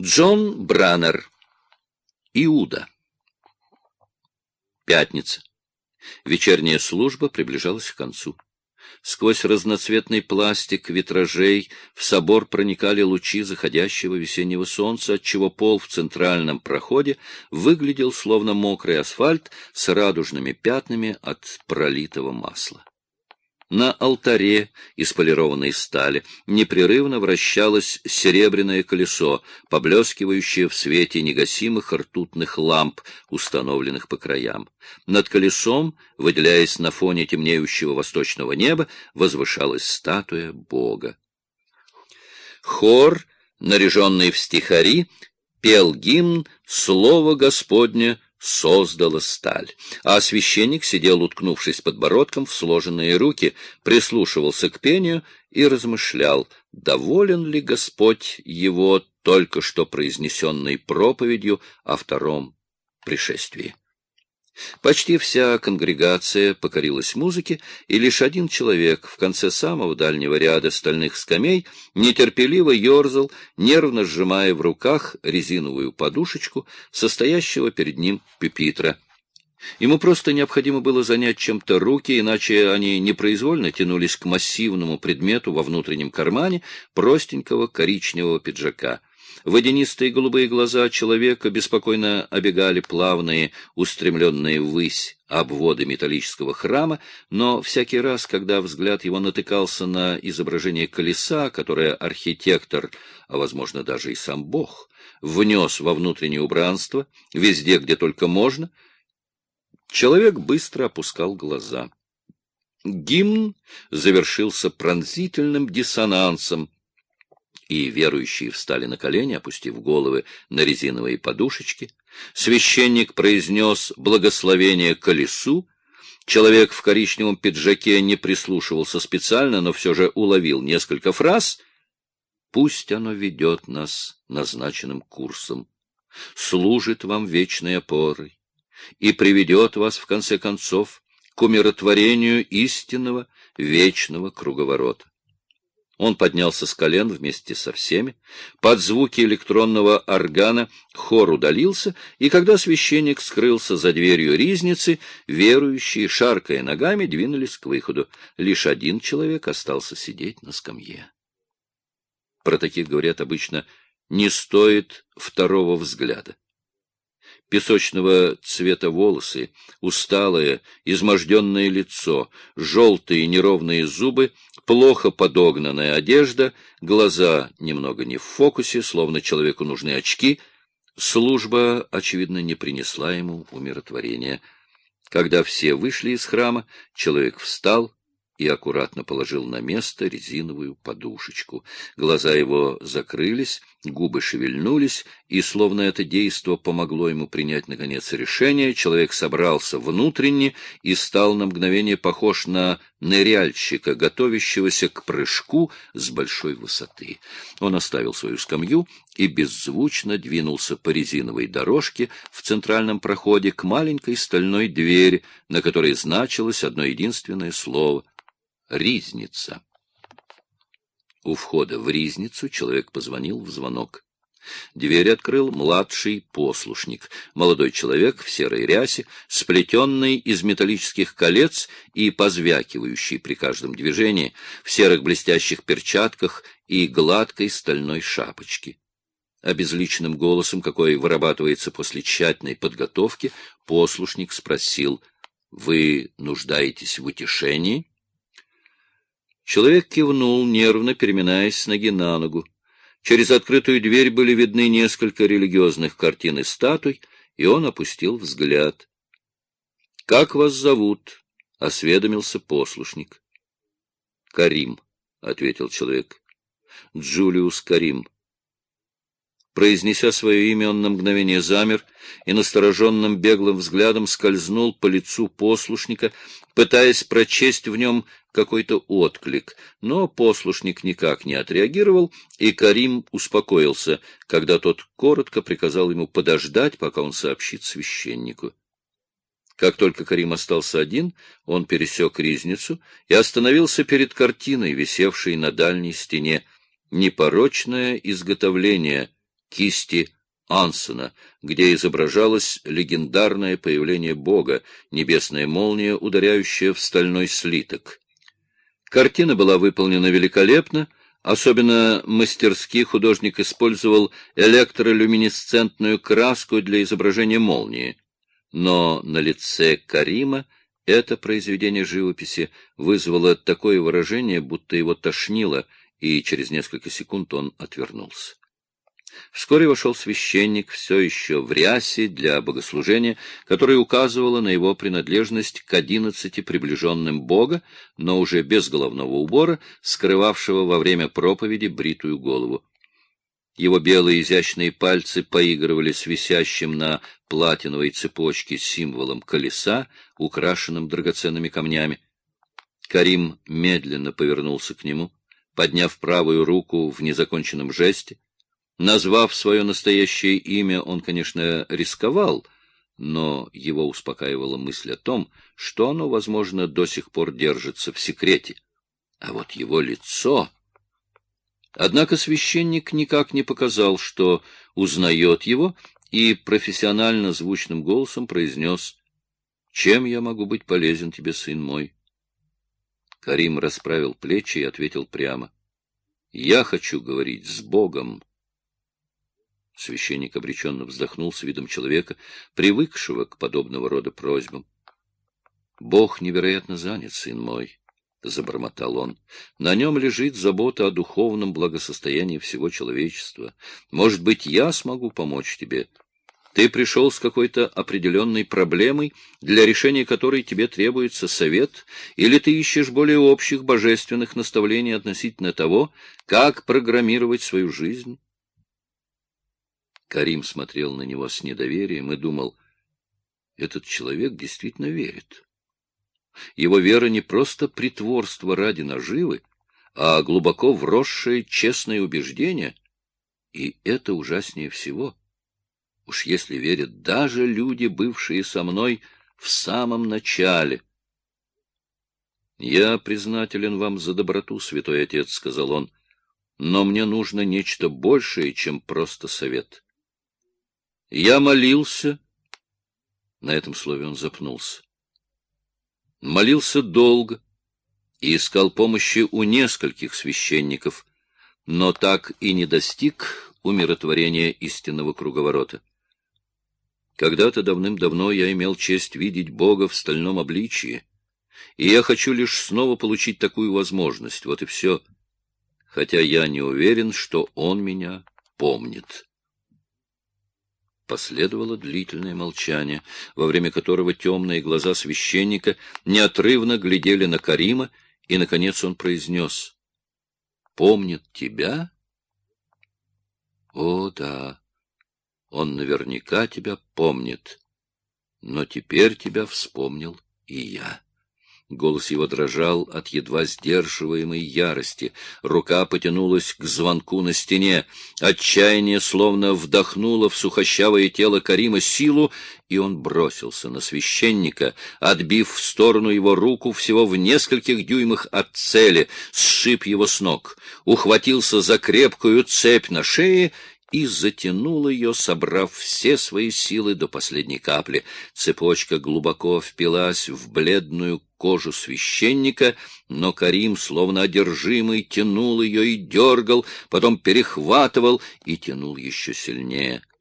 Джон Браннер. Иуда. Пятница. Вечерняя служба приближалась к концу. Сквозь разноцветный пластик витражей в собор проникали лучи заходящего весеннего солнца, отчего пол в центральном проходе выглядел словно мокрый асфальт с радужными пятнами от пролитого масла. На алтаре из полированной стали непрерывно вращалось серебряное колесо, поблескивающее в свете негасимых ртутных ламп, установленных по краям. Над колесом, выделяясь на фоне темнеющего восточного неба, возвышалась статуя Бога. Хор, наряженный в стихари, пел гимн «Слово Господне создала сталь. А священник сидел, уткнувшись подбородком в сложенные руки, прислушивался к пению и размышлял, доволен ли Господь его только что произнесенной проповедью о втором пришествии. Почти вся конгрегация покорилась музыке, и лишь один человек в конце самого дальнего ряда стальных скамей нетерпеливо ерзал, нервно сжимая в руках резиновую подушечку, состоящего перед ним пюпитра. Ему просто необходимо было занять чем-то руки, иначе они непроизвольно тянулись к массивному предмету во внутреннем кармане простенького коричневого пиджака — Водянистые голубые глаза человека беспокойно обегали плавные, устремленные ввысь обводы металлического храма, но всякий раз, когда взгляд его натыкался на изображение колеса, которое архитектор, а, возможно, даже и сам Бог, внес во внутреннее убранство, везде, где только можно, человек быстро опускал глаза. Гимн завершился пронзительным диссонансом, и верующие встали на колени, опустив головы на резиновые подушечки. Священник произнес благословение колесу. Человек в коричневом пиджаке не прислушивался специально, но все же уловил несколько фраз. «Пусть оно ведет нас назначенным курсом, служит вам вечной опорой и приведет вас, в конце концов, к умиротворению истинного вечного круговорота. Он поднялся с колен вместе со всеми. Под звуки электронного органа хор удалился, и когда священник скрылся за дверью ризницы, верующие, шаркая ногами, двинулись к выходу. Лишь один человек остался сидеть на скамье. Про таких говорят обычно «не стоит второго взгляда» песочного цвета волосы, усталое, изможденное лицо, желтые неровные зубы, плохо подогнанная одежда, глаза немного не в фокусе, словно человеку нужны очки. Служба, очевидно, не принесла ему умиротворения. Когда все вышли из храма, человек встал, и аккуратно положил на место резиновую подушечку. Глаза его закрылись, губы шевельнулись, и, словно это действо помогло ему принять, наконец, решение, человек собрался внутренне и стал на мгновение похож на ныряльщика, готовящегося к прыжку с большой высоты. Он оставил свою скамью и беззвучно двинулся по резиновой дорожке в центральном проходе к маленькой стальной двери, на которой значилось одно единственное слово — Ризница. У входа в Ризницу человек позвонил в звонок. Дверь открыл младший послушник, молодой человек в серой рясе, сплетенный из металлических колец и позвякивающий при каждом движении, в серых блестящих перчатках и гладкой стальной шапочке. Обезличенным голосом, какой вырабатывается после тщательной подготовки, послушник спросил, «Вы нуждаетесь в утешении?» Человек кивнул, нервно переминаясь с ноги на ногу. Через открытую дверь были видны несколько религиозных картин и статуй, и он опустил взгляд. — Как вас зовут? — осведомился послушник. — Карим, — ответил человек. — Джулиус Карим. Произнеся свое имя, он на мгновение замер и настороженным беглым взглядом скользнул по лицу послушника, пытаясь прочесть в нем какой-то отклик, но послушник никак не отреагировал, и Карим успокоился, когда тот коротко приказал ему подождать, пока он сообщит священнику. Как только Карим остался один, он пересек ризницу и остановился перед картиной, висевшей на дальней стене «Непорочное изготовление» кисти Ансона, где изображалось легендарное появление Бога, небесная молния, ударяющая в стальной слиток. Картина была выполнена великолепно, особенно мастерски художник использовал электролюминесцентную краску для изображения молнии. Но на лице Карима это произведение живописи вызвало такое выражение, будто его тошнило, и через несколько секунд он отвернулся. Вскоре вошел священник, все еще в рясе для богослужения, которое указывало на его принадлежность к одиннадцати приближенным Бога, но уже без головного убора, скрывавшего во время проповеди бритую голову. Его белые изящные пальцы поигрывали с висящим на платиновой цепочке символом колеса, украшенным драгоценными камнями. Карим медленно повернулся к нему, подняв правую руку в незаконченном жесте, Назвав свое настоящее имя, он, конечно, рисковал, но его успокаивала мысль о том, что оно, возможно, до сих пор держится в секрете. А вот его лицо... Однако священник никак не показал, что узнает его, и профессионально звучным голосом произнес «Чем я могу быть полезен тебе, сын мой?» Карим расправил плечи и ответил прямо «Я хочу говорить с Богом». Священник обреченно вздохнул с видом человека, привыкшего к подобного рода просьбам. — Бог невероятно занят, сын мой, — забормотал он. — На нем лежит забота о духовном благосостоянии всего человечества. Может быть, я смогу помочь тебе. Ты пришел с какой-то определенной проблемой, для решения которой тебе требуется совет, или ты ищешь более общих божественных наставлений относительно того, как программировать свою жизнь? Карим смотрел на него с недоверием и думал, этот человек действительно верит. Его вера не просто притворство ради наживы, а глубоко вросшее честное убеждение, и это ужаснее всего. Уж если верят даже люди, бывшие со мной в самом начале. «Я признателен вам за доброту, святой отец», — сказал он, — «но мне нужно нечто большее, чем просто совет». Я молился. На этом слове он запнулся. Молился долго и искал помощи у нескольких священников, но так и не достиг умиротворения истинного круговорота. Когда-то давным-давно я имел честь видеть Бога в стальном обличии, и я хочу лишь снова получить такую возможность, вот и все, хотя я не уверен, что Он меня помнит. Последовало длительное молчание, во время которого темные глаза священника неотрывно глядели на Карима, и, наконец, он произнес «Помнит тебя?» «О, да, он наверняка тебя помнит, но теперь тебя вспомнил и я». Голос его дрожал от едва сдерживаемой ярости. Рука потянулась к звонку на стене. Отчаяние словно вдохнуло в сухощавое тело Карима силу, и он бросился на священника, отбив в сторону его руку всего в нескольких дюймах от цели, сшиб его с ног, ухватился за крепкую цепь на шее и затянул ее, собрав все свои силы до последней капли. Цепочка глубоко впилась в бледную кожу священника, но Карим, словно одержимый, тянул ее и дергал, потом перехватывал и тянул еще сильнее —